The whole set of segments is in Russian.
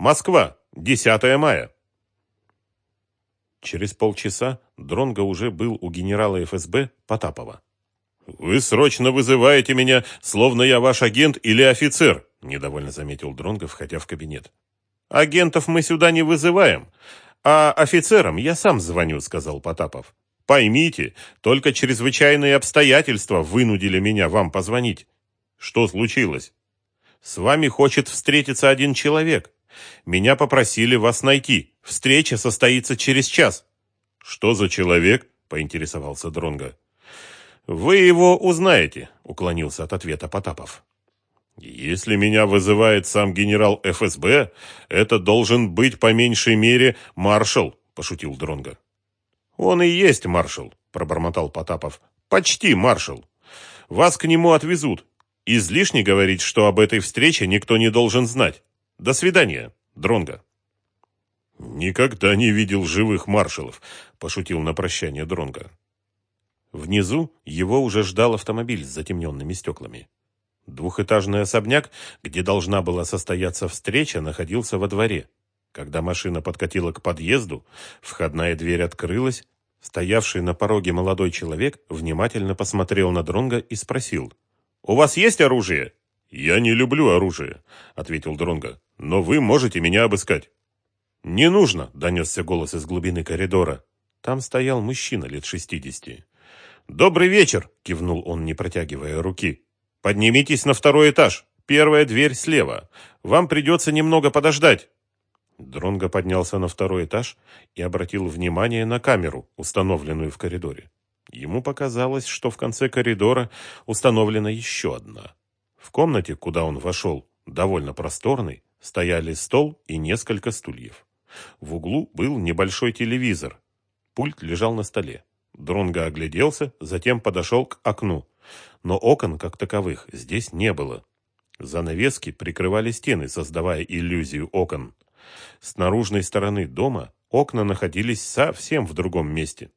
Москва, 10 мая. Через полчаса Дронго уже был у генерала ФСБ Потапова. «Вы срочно вызываете меня, словно я ваш агент или офицер», недовольно заметил Дронго, входя в кабинет. «Агентов мы сюда не вызываем, а офицерам я сам звоню», сказал Потапов. «Поймите, только чрезвычайные обстоятельства вынудили меня вам позвонить. Что случилось? С вами хочет встретиться один человек. Меня попросили вас найти. Встреча состоится через час. Что за человек? поинтересовался Дронга. Вы его узнаете, уклонился от ответа Потапов. Если меня вызывает сам генерал ФСБ, это должен быть по меньшей мере маршал, пошутил Дронга. Он и есть маршал, пробормотал Потапов. Почти маршал. Вас к нему отвезут. Излишне говорить, что об этой встрече никто не должен знать. До свидания, Дронга. Никогда не видел живых маршалов, пошутил на прощание Дронга. Внизу его уже ждал автомобиль с затемненными стеклами. Двухэтажный особняк, где должна была состояться встреча, находился во дворе. Когда машина подкатила к подъезду, входная дверь открылась, стоявший на пороге молодой человек внимательно посмотрел на Дронга и спросил: "У вас есть оружие?" "Я не люблю оружие", ответил Дронга. "Но вы можете меня обыскать". «Не нужно!» – донесся голос из глубины коридора. Там стоял мужчина лет шестидесяти. «Добрый вечер!» – кивнул он, не протягивая руки. «Поднимитесь на второй этаж. Первая дверь слева. Вам придется немного подождать». Дронго поднялся на второй этаж и обратил внимание на камеру, установленную в коридоре. Ему показалось, что в конце коридора установлена еще одна. В комнате, куда он вошел, довольно просторной, стояли стол и несколько стульев. В углу был небольшой телевизор. Пульт лежал на столе. Дронго огляделся, затем подошел к окну. Но окон, как таковых, здесь не было. Занавески прикрывали стены, создавая иллюзию окон. С наружной стороны дома окна находились совсем в другом месте.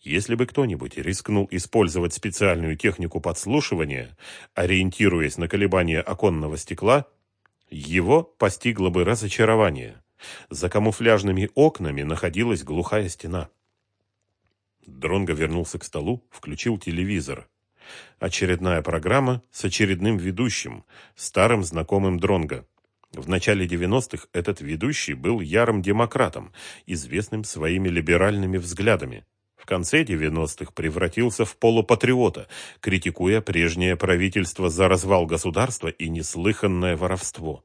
Если бы кто-нибудь рискнул использовать специальную технику подслушивания, ориентируясь на колебания оконного стекла, его постигло бы разочарование. За камуфляжными окнами находилась глухая стена. Дронго вернулся к столу, включил телевизор. Очередная программа с очередным ведущим, старым знакомым Дронго. В начале 90-х этот ведущий был ярым демократом, известным своими либеральными взглядами. Конце 90-х превратился в полупатриота, критикуя прежнее правительство за развал государства и неслыханное воровство.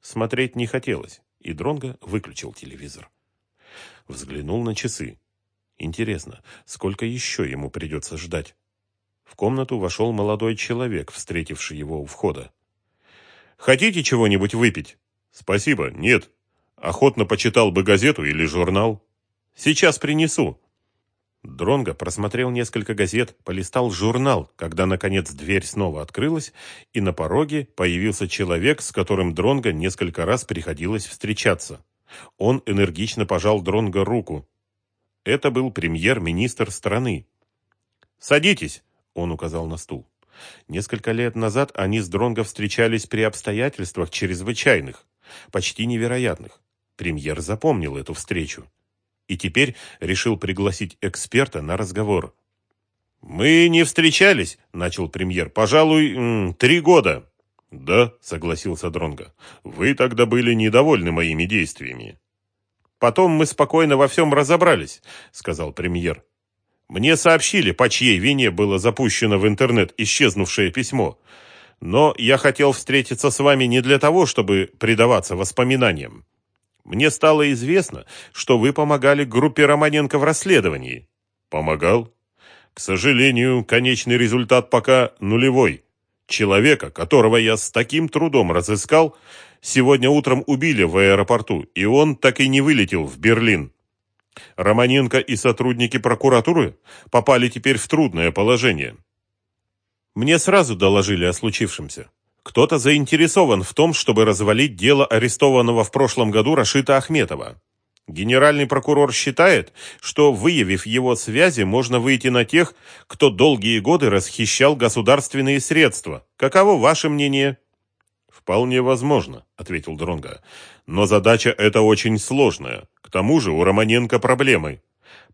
Смотреть не хотелось и Дронго выключил телевизор. Взглянул на часы. Интересно, сколько еще ему придется ждать? В комнату вошел молодой человек, встретивший его у входа. «Хотите чего-нибудь выпить?» «Спасибо, нет. Охотно почитал бы газету или журнал». «Сейчас принесу». Дронго просмотрел несколько газет, полистал журнал, когда, наконец, дверь снова открылась, и на пороге появился человек, с которым Дронго несколько раз приходилось встречаться. Он энергично пожал Дронго руку. Это был премьер-министр страны. «Садитесь», — он указал на стул. Несколько лет назад они с Дронго встречались при обстоятельствах чрезвычайных, почти невероятных. Премьер запомнил эту встречу и теперь решил пригласить эксперта на разговор. «Мы не встречались», — начал премьер, — «пожалуй, три года». «Да», — согласился Дронга. — «вы тогда были недовольны моими действиями». «Потом мы спокойно во всем разобрались», — сказал премьер. «Мне сообщили, по чьей вине было запущено в интернет исчезнувшее письмо. Но я хотел встретиться с вами не для того, чтобы предаваться воспоминаниям. Мне стало известно, что вы помогали группе Романенко в расследовании. Помогал? К сожалению, конечный результат пока нулевой. Человека, которого я с таким трудом разыскал, сегодня утром убили в аэропорту, и он так и не вылетел в Берлин. Романенко и сотрудники прокуратуры попали теперь в трудное положение. Мне сразу доложили о случившемся. Кто-то заинтересован в том, чтобы развалить дело арестованного в прошлом году Рашита Ахметова. Генеральный прокурор считает, что, выявив его связи, можно выйти на тех, кто долгие годы расхищал государственные средства. Каково ваше мнение? Вполне возможно, ответил Дронга. Но задача эта очень сложная. К тому же у Романенко проблемы.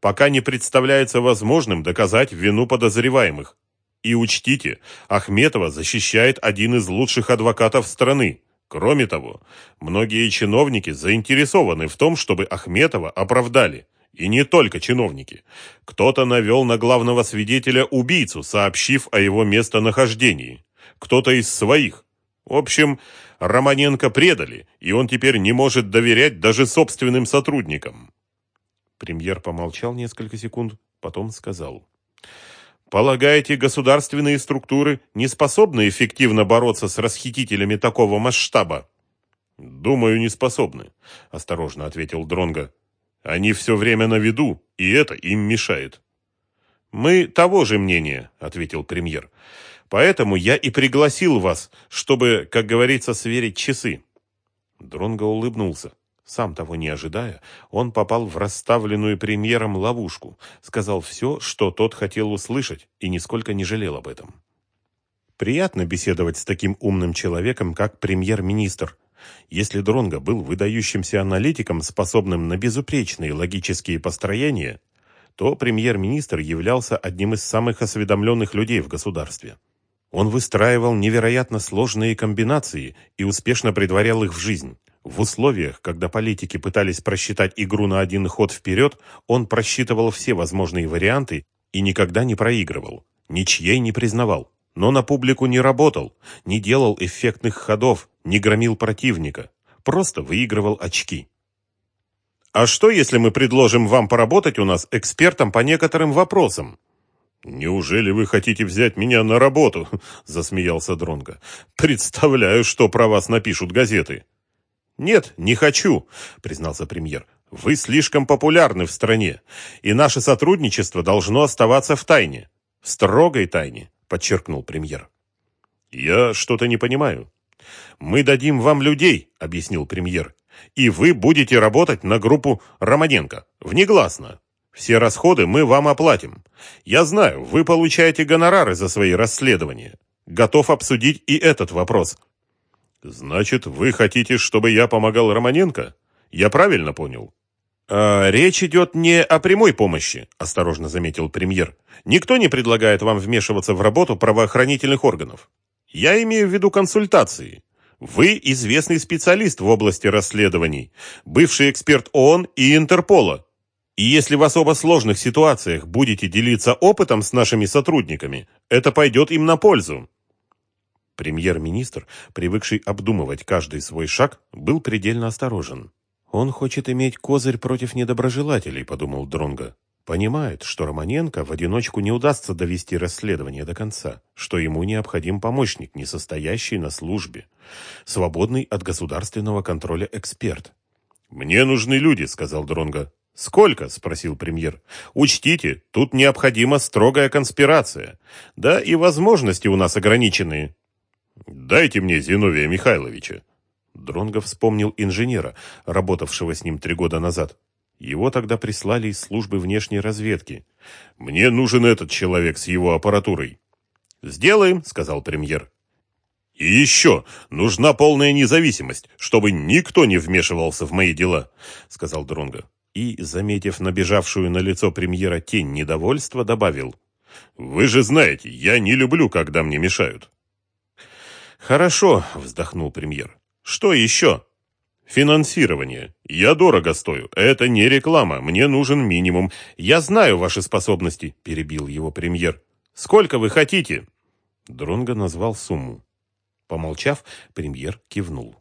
Пока не представляется возможным доказать вину подозреваемых. И учтите, Ахметова защищает один из лучших адвокатов страны. Кроме того, многие чиновники заинтересованы в том, чтобы Ахметова оправдали. И не только чиновники. Кто-то навел на главного свидетеля убийцу, сообщив о его местонахождении. Кто-то из своих. В общем, Романенко предали, и он теперь не может доверять даже собственным сотрудникам. Премьер помолчал несколько секунд, потом сказал. Полагаете, государственные структуры не способны эффективно бороться с расхитителями такого масштаба? Думаю, не способны, осторожно ответил Дронга. Они все время на виду, и это им мешает. Мы того же мнения, ответил премьер. Поэтому я и пригласил вас, чтобы, как говорится, сверить часы. Дронго улыбнулся. Сам того не ожидая, он попал в расставленную премьером ловушку, сказал все, что тот хотел услышать, и нисколько не жалел об этом. Приятно беседовать с таким умным человеком, как премьер-министр. Если Дронго был выдающимся аналитиком, способным на безупречные логические построения, то премьер-министр являлся одним из самых осведомленных людей в государстве. Он выстраивал невероятно сложные комбинации и успешно предварял их в жизнь. В условиях, когда политики пытались просчитать игру на один ход вперед, он просчитывал все возможные варианты и никогда не проигрывал, ничьей не признавал. Но на публику не работал, не делал эффектных ходов, не громил противника, просто выигрывал очки. «А что, если мы предложим вам поработать у нас экспертом по некоторым вопросам?» «Неужели вы хотите взять меня на работу?» – засмеялся Дронга. «Представляю, что про вас напишут газеты». «Нет, не хочу», – признался премьер. «Вы слишком популярны в стране, и наше сотрудничество должно оставаться в тайне. В строгой тайне», – подчеркнул премьер. «Я что-то не понимаю». «Мы дадим вам людей», – объяснил премьер, «и вы будете работать на группу Романенко, внегласно. Все расходы мы вам оплатим. Я знаю, вы получаете гонорары за свои расследования. Готов обсудить и этот вопрос». «Значит, вы хотите, чтобы я помогал Романенко? Я правильно понял?» «А, «Речь идет не о прямой помощи», – осторожно заметил премьер. «Никто не предлагает вам вмешиваться в работу правоохранительных органов. Я имею в виду консультации. Вы известный специалист в области расследований, бывший эксперт ООН и Интерпола. И если в особо сложных ситуациях будете делиться опытом с нашими сотрудниками, это пойдет им на пользу». Премьер-министр, привыкший обдумывать каждый свой шаг, был предельно осторожен. «Он хочет иметь козырь против недоброжелателей», — подумал Дронга. Понимает, что Романенко в одиночку не удастся довести расследование до конца, что ему необходим помощник, не состоящий на службе, свободный от государственного контроля эксперт. «Мне нужны люди», — сказал Дронга. «Сколько?» – спросил премьер. «Учтите, тут необходима строгая конспирация. Да и возможности у нас ограниченные. «Дайте мне Зиновия Михайловича». Дронго вспомнил инженера, работавшего с ним три года назад. Его тогда прислали из службы внешней разведки. «Мне нужен этот человек с его аппаратурой». «Сделаем», — сказал премьер. «И еще нужна полная независимость, чтобы никто не вмешивался в мои дела», — сказал Дронго. И, заметив набежавшую на лицо премьера тень недовольства, добавил. «Вы же знаете, я не люблю, когда мне мешают». «Хорошо», — вздохнул премьер. «Что еще?» «Финансирование. Я дорого стою. Это не реклама. Мне нужен минимум. Я знаю ваши способности», — перебил его премьер. «Сколько вы хотите?» Дронго назвал сумму. Помолчав, премьер кивнул.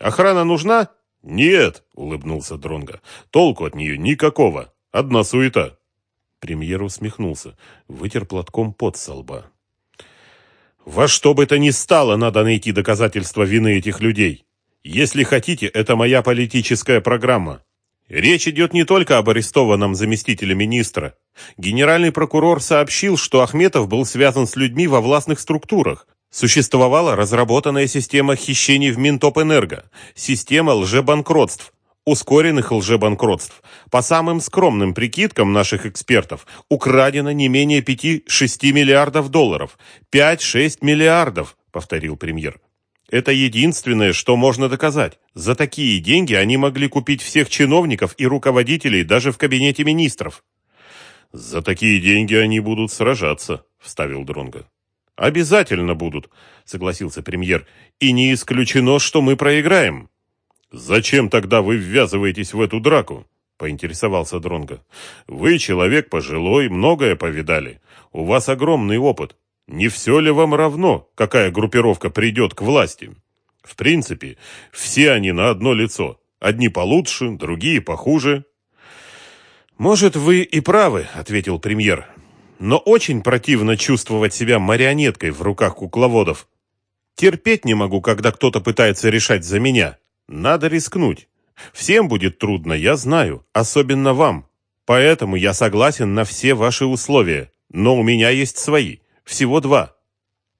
«Охрана нужна?» «Нет», — улыбнулся Дронго. «Толку от нее никакого. Одна суета». Премьер усмехнулся, вытер платком пот со лба. Во что бы то ни стало, надо найти доказательства вины этих людей. Если хотите, это моя политическая программа. Речь идет не только об арестованном заместителе министра. Генеральный прокурор сообщил, что Ахметов был связан с людьми во властных структурах. Существовала разработанная система хищений в Минтопэнерго, система лжебанкротств, ускоренных лжебанкротств. По самым скромным прикидкам наших экспертов, украдено не менее 5-6 миллиардов долларов. 5-6 миллиардов, повторил премьер. Это единственное, что можно доказать. За такие деньги они могли купить всех чиновников и руководителей даже в кабинете министров. За такие деньги они будут сражаться, вставил Дронга. Обязательно будут, согласился премьер. И не исключено, что мы проиграем. Зачем тогда вы ввязываетесь в эту драку? поинтересовался Дронга. Вы человек пожилой, многое повидали. У вас огромный опыт. Не все ли вам равно, какая группировка придет к власти? В принципе, все они на одно лицо. Одни получше, другие похуже. «Может, вы и правы», — ответил премьер. «Но очень противно чувствовать себя марионеткой в руках кукловодов. Терпеть не могу, когда кто-то пытается решать за меня. Надо рискнуть. Всем будет трудно, я знаю, особенно вам. Поэтому я согласен на все ваши условия, но у меня есть свои. Всего два.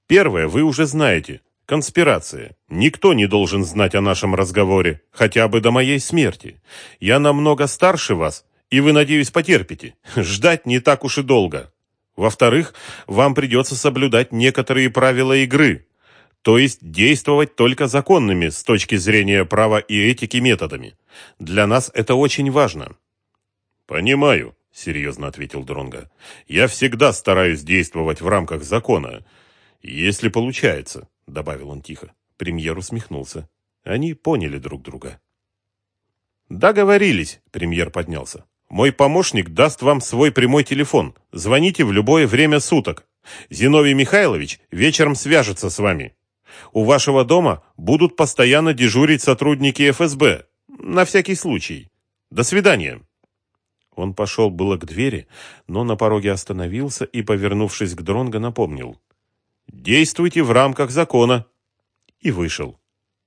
Первое вы уже знаете. Конспирация. Никто не должен знать о нашем разговоре, хотя бы до моей смерти. Я намного старше вас, и вы, надеюсь, потерпите. Ждать не так уж и долго. Во-вторых, вам придется соблюдать некоторые правила игры, то есть действовать только законными с точки зрения права и этики методами. Для нас это очень важно. Понимаю, — серьезно ответил Дронга. «Я всегда стараюсь действовать в рамках закона. Если получается», — добавил он тихо. Премьер усмехнулся. Они поняли друг друга. «Договорились», — премьер поднялся. «Мой помощник даст вам свой прямой телефон. Звоните в любое время суток. Зиновий Михайлович вечером свяжется с вами. У вашего дома будут постоянно дежурить сотрудники ФСБ. На всякий случай. До свидания». Он пошел было к двери, но на пороге остановился и, повернувшись к Дронго, напомнил. «Действуйте в рамках закона!» И вышел.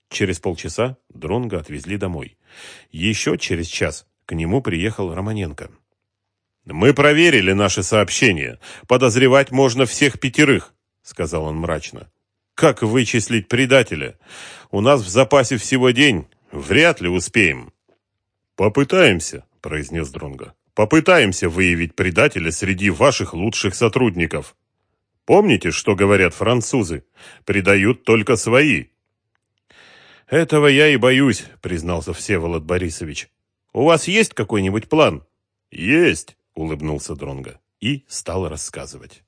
Через полчаса Дронга отвезли домой. Еще через час к нему приехал Романенко. «Мы проверили наши сообщения. Подозревать можно всех пятерых», — сказал он мрачно. «Как вычислить предателя? У нас в запасе всего день. Вряд ли успеем». «Попытаемся», произнес Дронго. Попытаемся выявить предателя среди ваших лучших сотрудников. Помните, что говорят французы? Предают только свои. Этого я и боюсь, признался Всеволод Борисович. У вас есть какой-нибудь план? Есть, улыбнулся Дронго и стал рассказывать.